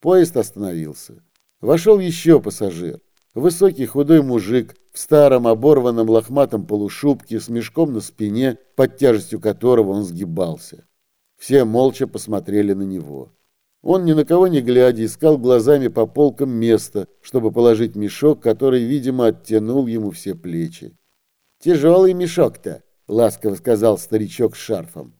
Поезд остановился. Вошел еще пассажир. Высокий худой мужик в старом оборванном лохматом полушубке с мешком на спине, под тяжестью которого он сгибался. Все молча посмотрели на него. Он, ни на кого не глядя, искал глазами по полкам место, чтобы положить мешок, который, видимо, оттянул ему все плечи. «Тяжелый мешок-то», — ласково сказал старичок с шарфом.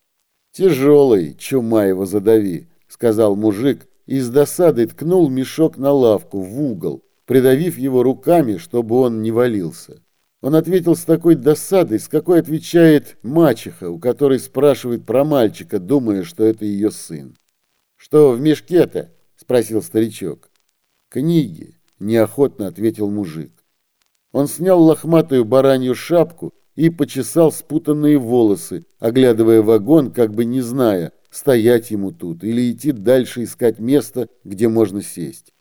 «Тяжелый, чума его задави», — сказал мужик и с досадой ткнул мешок на лавку, в угол, придавив его руками, чтобы он не валился. Он ответил с такой досадой, с какой отвечает мачеха, у которой спрашивает про мальчика, думая, что это ее сын. «Что в мешке-то?» — спросил старичок. «Книги», — неохотно ответил мужик. Он снял лохматую баранью шапку и почесал спутанные волосы, оглядывая вагон, как бы не зная, стоять ему тут или идти дальше искать место, где можно сесть.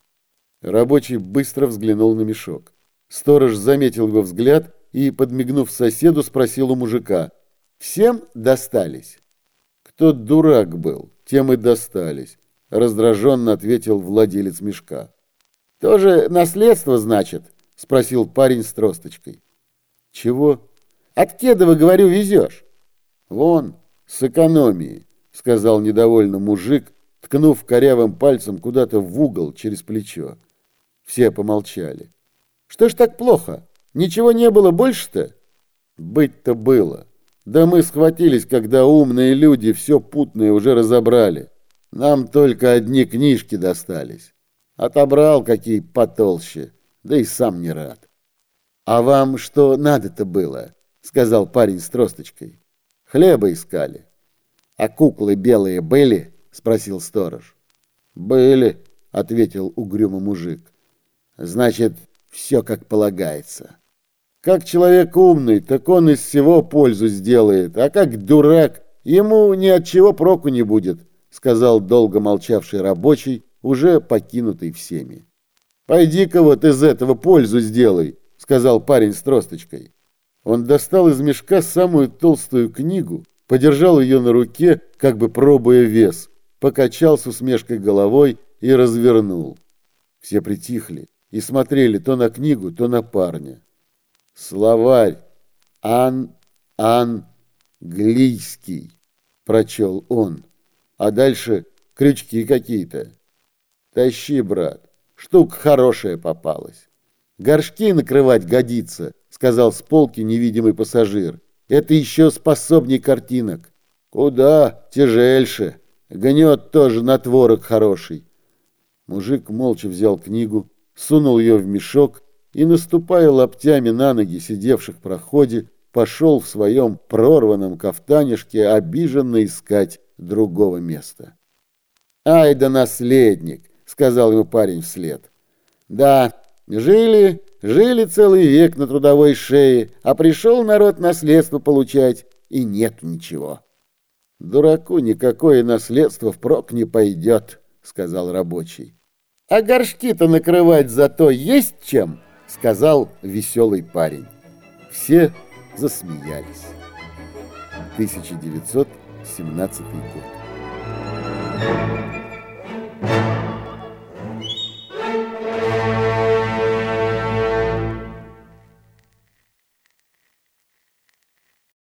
Рабочий быстро взглянул на мешок. Сторож заметил его взгляд и, подмигнув соседу, спросил у мужика. «Всем достались?» «Кто дурак был, тем и достались», — раздраженно ответил владелец мешка. «Тоже наследство, значит?» — спросил парень с тросточкой. «Чего?» «От Кедова, говорю, везешь?» «Вон, с экономией», — сказал недовольно мужик, ткнув корявым пальцем куда-то в угол через плечо. Все помолчали. Что ж так плохо? Ничего не было больше-то? Быть-то было. Да мы схватились, когда умные люди все путное уже разобрали. Нам только одни книжки достались. Отобрал какие потолще, да и сам не рад. А вам что надо-то было? Сказал парень с тросточкой. Хлеба искали. А куклы белые были? Спросил сторож. Были, ответил угрюмо мужик. Значит, все как полагается. Как человек умный, так он из всего пользу сделает, а как дурак, ему ни от чего проку не будет, сказал долго молчавший рабочий, уже покинутый всеми. Пойди-ка вот из этого пользу сделай, сказал парень с тросточкой. Он достал из мешка самую толстую книгу, подержал ее на руке, как бы пробуя вес, покачал с усмешкой головой и развернул. Все притихли и смотрели то на книгу, то на парня. Словарь ан английский, прочел он. А дальше крючки какие-то. Тащи, брат, штука хорошая попалась. Горшки накрывать годится, сказал с полки невидимый пассажир. Это еще способней картинок. Куда тяжельше. Гнет тоже на творог хороший. Мужик молча взял книгу, сунул ее в мешок и, наступая лоптями на ноги сидевших в проходе, пошел в своем прорванном кафтанишке обиженно искать другого места. «Ай да наследник!» — сказал ему парень вслед. «Да, жили, жили целый век на трудовой шее, а пришел народ наследство получать, и нет ничего». «Дураку никакое наследство впрок не пойдет», — сказал рабочий. А горшки-то накрывать зато есть чем, сказал веселый парень. Все засмеялись. 1917 год.